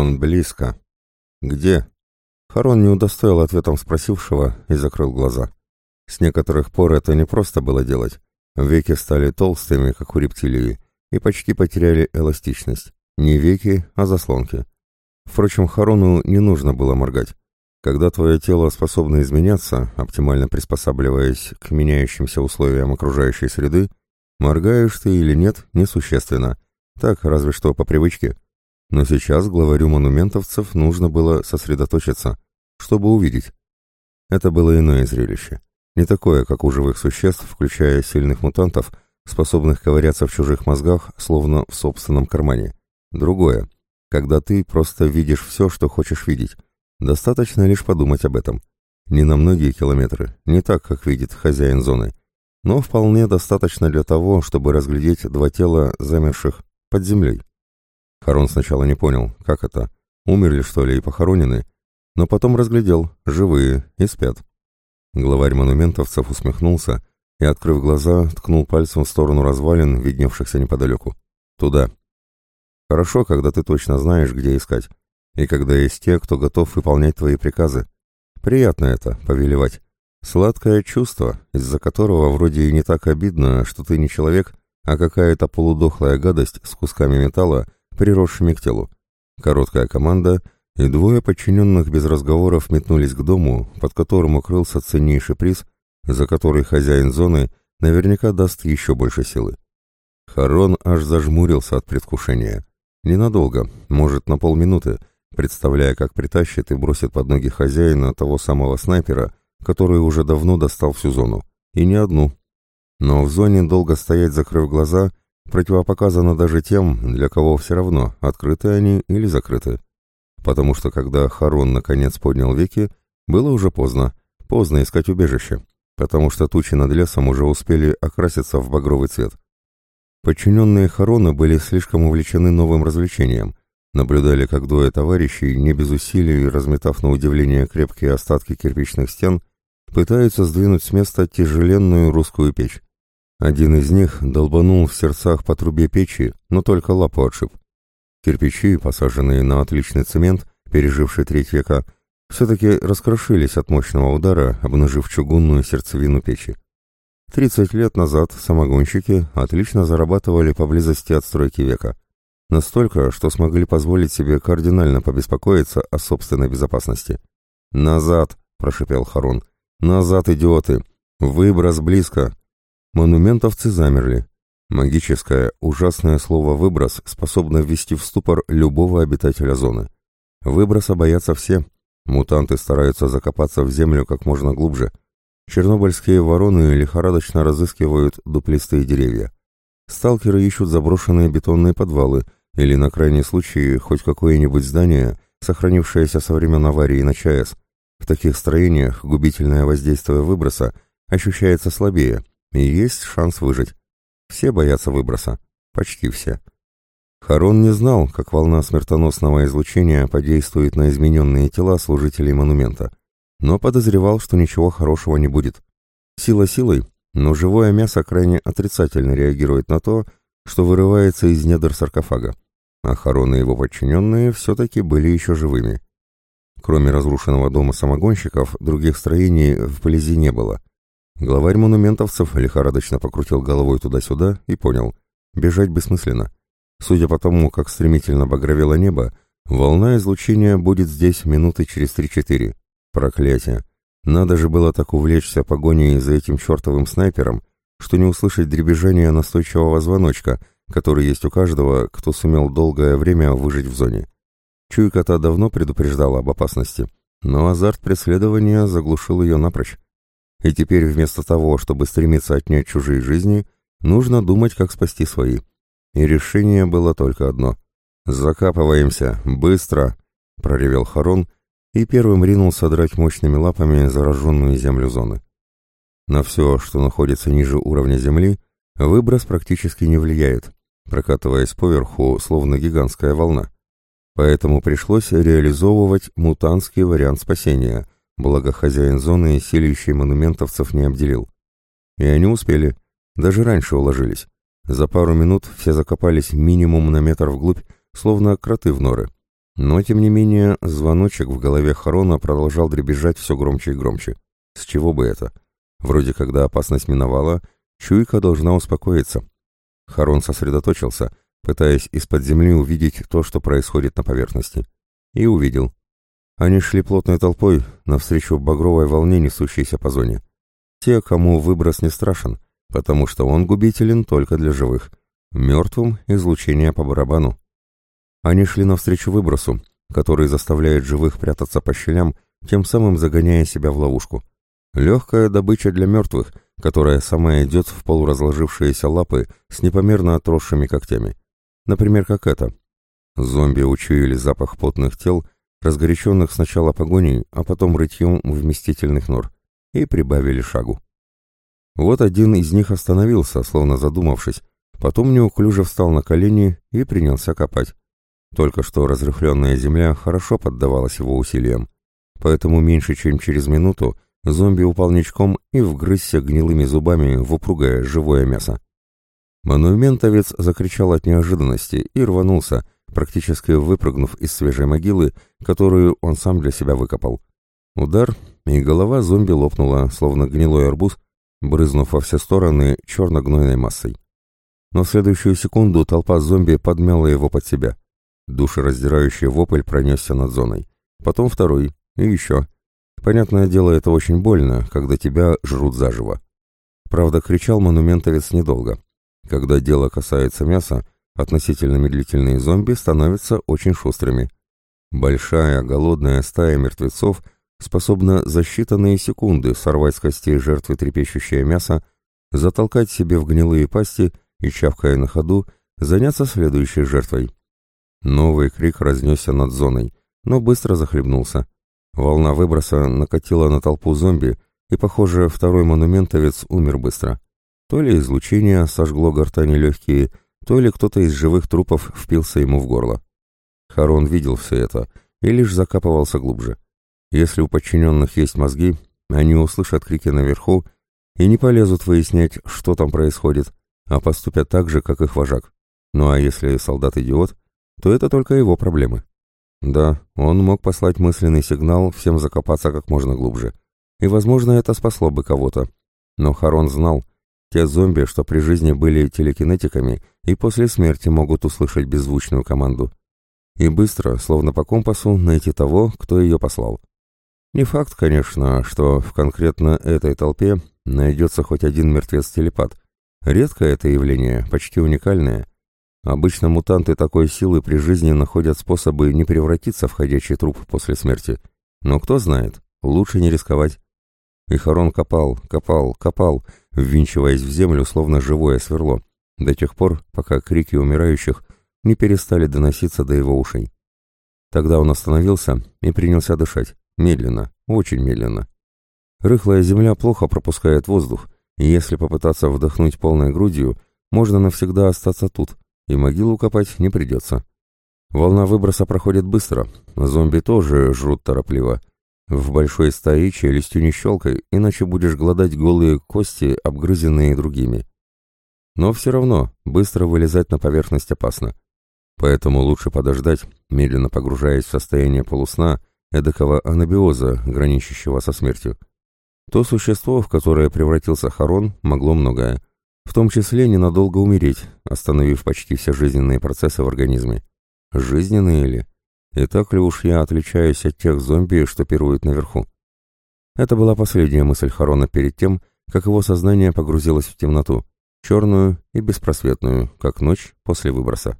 Он близко. Где? Харон не удостоил ответом спросившего и закрыл глаза. С некоторых пор это не просто было делать. Веки стали толстыми, как у рептилии, и почти потеряли эластичность. Не веки, а заслонки. Впрочем, Харону не нужно было моргать. Когда твое тело способно изменяться, оптимально приспосабливаясь к меняющимся условиям окружающей среды, моргаешь ты или нет, несущественно. Так, разве что по привычке. Но сейчас главарю монументовцев нужно было сосредоточиться, чтобы увидеть. Это было иное зрелище. Не такое, как у живых существ, включая сильных мутантов, способных ковыряться в чужих мозгах, словно в собственном кармане. Другое, когда ты просто видишь все, что хочешь видеть. Достаточно лишь подумать об этом. Не на многие километры, не так, как видит хозяин зоны, но вполне достаточно для того, чтобы разглядеть два тела, замерших под землей. Харон сначала не понял, как это, умерли что ли и похоронены, но потом разглядел, живые и спят. Главарь монументовцев усмехнулся и, открыв глаза, ткнул пальцем в сторону развалин, видневшихся неподалеку. «Туда». «Хорошо, когда ты точно знаешь, где искать, и когда есть те, кто готов выполнять твои приказы. Приятно это, повелевать. Сладкое чувство, из-за которого вроде и не так обидно, что ты не человек, а какая-то полудохлая гадость с кусками металла, приросшими к телу. Короткая команда — и двое подчиненных без разговоров метнулись к дому, под которым укрылся ценнейший приз, за который хозяин зоны наверняка даст еще больше силы. Харон аж зажмурился от предвкушения. Ненадолго, может, на полминуты, представляя, как притащит и бросит под ноги хозяина того самого снайпера, который уже давно достал всю зону. И не одну. Но в зоне долго стоять, закрыв глаза, противопоказано даже тем, для кого все равно, открыты они или закрыты потому что когда Харон наконец поднял веки, было уже поздно, поздно искать убежище, потому что тучи над лесом уже успели окраситься в багровый цвет. Подчиненные Харона были слишком увлечены новым развлечением, наблюдали, как двое товарищей, не без усилий, разметав на удивление крепкие остатки кирпичных стен, пытаются сдвинуть с места тяжеленную русскую печь. Один из них долбанул в сердцах по трубе печи, но только лапу отшиб. Кирпичи, посаженные на отличный цемент, переживший треть века, все-таки раскрошились от мощного удара, обнажив чугунную сердцевину печи. Тридцать лет назад самогонщики отлично зарабатывали поблизости от стройки века. Настолько, что смогли позволить себе кардинально побеспокоиться о собственной безопасности. «Назад!» — прошипел Харон. «Назад, идиоты! Выброс близко!» Монументовцы замерли, Магическое, ужасное слово «выброс» способно ввести в ступор любого обитателя зоны. Выброса боятся все. Мутанты стараются закопаться в землю как можно глубже. Чернобыльские вороны лихорадочно разыскивают дуплистые деревья. Сталкеры ищут заброшенные бетонные подвалы или, на крайний случай, хоть какое-нибудь здание, сохранившееся со времен аварии на ЧАЭС. В таких строениях губительное воздействие выброса ощущается слабее, и есть шанс выжить. Все боятся выброса. Почти все. Харон не знал, как волна смертоносного излучения подействует на измененные тела служителей монумента, но подозревал, что ничего хорошего не будет. Сила силой, но живое мясо крайне отрицательно реагирует на то, что вырывается из недр саркофага, а Харон и его подчиненные все-таки были еще живыми. Кроме разрушенного дома самогонщиков, других строений вблизи не было. Главарь монументовцев лихорадочно покрутил головой туда-сюда и понял. Бежать бессмысленно. Судя по тому, как стремительно багровело небо, волна излучения будет здесь минуты через три-четыре. Проклятие. Надо же было так увлечься погоней за этим чертовым снайпером, что не услышать дребезжания настойчивого звоночка, который есть у каждого, кто сумел долгое время выжить в зоне. Чуйка-то давно предупреждала об опасности, но азарт преследования заглушил ее напрочь. И теперь вместо того, чтобы стремиться отнять чужие жизни, нужно думать, как спасти свои. И решение было только одно. «Закапываемся! Быстро!» — проревел Харон и первым ринулся драть мощными лапами зараженную землю зоны. На все, что находится ниже уровня земли, выброс практически не влияет, прокатываясь поверху, словно гигантская волна. Поэтому пришлось реализовывать мутантский вариант спасения — благо хозяин зоны силищей монументовцев не обделил. И они успели, даже раньше уложились. За пару минут все закопались минимум на метр вглубь, словно кроты в норы. Но, тем не менее, звоночек в голове Харона продолжал дребезжать все громче и громче. С чего бы это? Вроде когда опасность миновала, чуйка должна успокоиться. Харон сосредоточился, пытаясь из-под земли увидеть то, что происходит на поверхности. И увидел. Они шли плотной толпой навстречу багровой волне, несущейся по зоне. Те, кому выброс не страшен, потому что он губителен только для живых. Мертвым излучение по барабану. Они шли навстречу выбросу, который заставляет живых прятаться по щелям, тем самым загоняя себя в ловушку. Легкая добыча для мертвых, которая сама идет в полуразложившиеся лапы с непомерно отросшими когтями. Например, как это. Зомби учуяли запах потных тел, разгоряченных сначала погоней, а потом рытьем вместительных нор, и прибавили шагу. Вот один из них остановился, словно задумавшись, потом неуклюже встал на колени и принялся копать. Только что разрыхленная земля хорошо поддавалась его усилиям, поэтому меньше чем через минуту зомби упал ничком и вгрызся гнилыми зубами в упругое живое мясо. Монументовец закричал от неожиданности и рванулся, практически выпрыгнув из свежей могилы, которую он сам для себя выкопал. Удар, и голова зомби лопнула, словно гнилой арбуз, брызнув во все стороны черно-гнойной массой. Но в следующую секунду толпа зомби подмяла его под себя. Душераздирающий вопль пронесся над зоной. Потом второй. И еще. Понятное дело, это очень больно, когда тебя жрут заживо. Правда, кричал монументовец недолго. Когда дело касается мяса, относительно медлительные зомби становятся очень шустрыми. Большая голодная стая мертвецов способна за считанные секунды сорвать с костей жертвы трепещущее мясо, затолкать себе в гнилые пасти и, чавкая на ходу, заняться следующей жертвой. Новый крик разнесся над зоной, но быстро захлебнулся. Волна выброса накатила на толпу зомби, и, похоже, второй монументовец умер быстро. То ли излучение сожгло гортани легкие, то ли кто-то из живых трупов впился ему в горло. Харон видел все это и лишь закапывался глубже. Если у подчиненных есть мозги, они услышат крики наверху и не полезут выяснять, что там происходит, а поступят так же, как их вожак. Ну а если солдат идиот, то это только его проблемы. Да, он мог послать мысленный сигнал всем закопаться как можно глубже. И, возможно, это спасло бы кого-то. Но Харон знал, те зомби, что при жизни были телекинетиками, и после смерти могут услышать беззвучную команду. И быстро, словно по компасу, найти того, кто ее послал. Не факт, конечно, что в конкретно этой толпе найдется хоть один мертвец-телепат. Редкое это явление, почти уникальное, Обычно мутанты такой силы при жизни находят способы не превратиться в ходячий труп после смерти. Но кто знает, лучше не рисковать. И Харон копал, копал, копал, ввинчиваясь в землю, словно живое сверло, до тех пор, пока крики умирающих не перестали доноситься до его ушей. Тогда он остановился и принялся дышать, медленно, очень медленно. Рыхлая земля плохо пропускает воздух, и если попытаться вдохнуть полной грудью, можно навсегда остаться тут, и могилу копать не придется. Волна выброса проходит быстро, зомби тоже жрут торопливо. В большой стае челюстью не щелкай, иначе будешь гладать голые кости, обгрызенные другими. Но все равно быстро вылезать на поверхность опасно. Поэтому лучше подождать, медленно погружаясь в состояние полусна, эдакого анабиоза, граничащего со смертью. То существо, в которое превратился Харон, могло многое в том числе ненадолго умереть, остановив почти все жизненные процессы в организме. Жизненные ли? И так ли уж я отличаюсь от тех зомби, что пируют наверху? Это была последняя мысль Харона перед тем, как его сознание погрузилось в темноту, черную и беспросветную, как ночь после выброса.